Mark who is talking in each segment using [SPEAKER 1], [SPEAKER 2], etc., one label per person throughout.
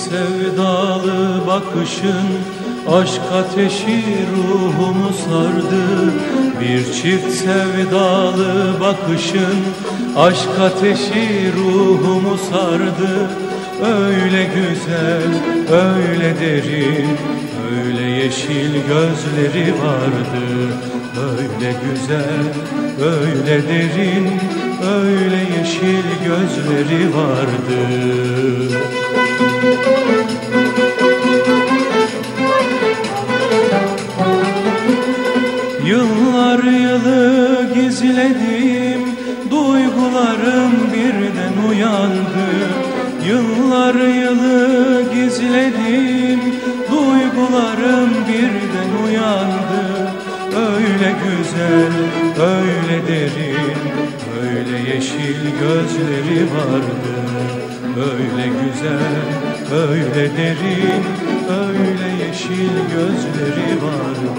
[SPEAKER 1] Sevdalı bakışın Aşk ateşi ruhumu sardı. Bir çift sevdalı bakışın Aşk ateşi ruhumu sardı. Öyle güzel, öyle derin Öyle yeşil gözleri vardı. Öyle güzel, öyle derin Öyle yeşil gözleri vardı gizledim Duygularım birden uyandı. Yıllar yılı gizledim. Duygularım birden uyandı. Öyle güzel, öyle derin Öyle yeşil gözleri vardı. Öyle güzel, öyle derin Öyle yeşil gözleri vardı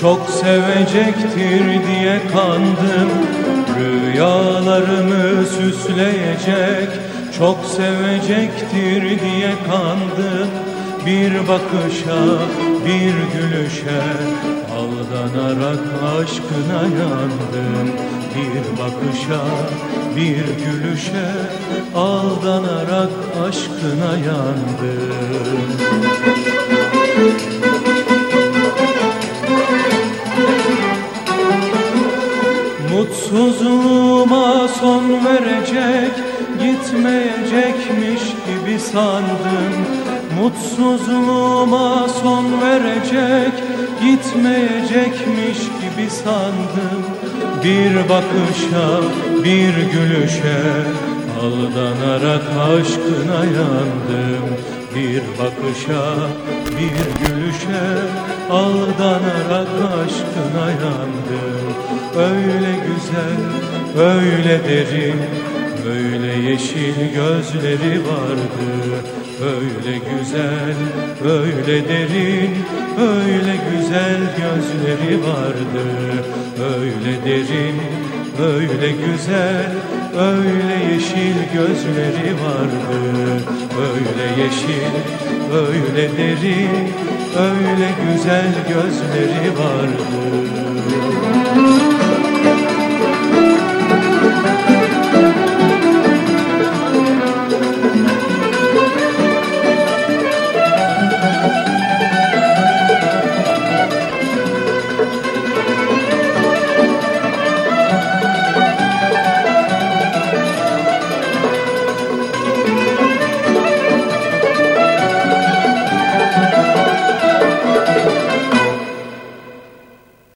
[SPEAKER 1] Çok sevecektir diye kandım. Rüyalarımı süsleyecek Çok sevecektir diye kandım. Bir bakışa, bir gülüşe Aldanarak aşkına yandım. Bir bakışa, bir gülüşe Aldanarak aşkına yandım Son verecek Gitmeyecekmiş gibi sandım. Mutsuzluğuma son verecek Gitmeyecekmiş gibi sandım. Bir bakışa bir gülüşe Aldanarak aşkına yandım. Bir bakışa bir gülüşe Aldanarak aşkına yandım. Öyle güzel, öyle derin Öyle yeşil gözleri vardı. Öyle güzel, öyle derin Öyle güzel gözleri vardı. Öyle derin, öyle güzel Öyle yeşil gözleri vardı. Öyle yeşil, öyle derin Öyle güzel gözleri vardı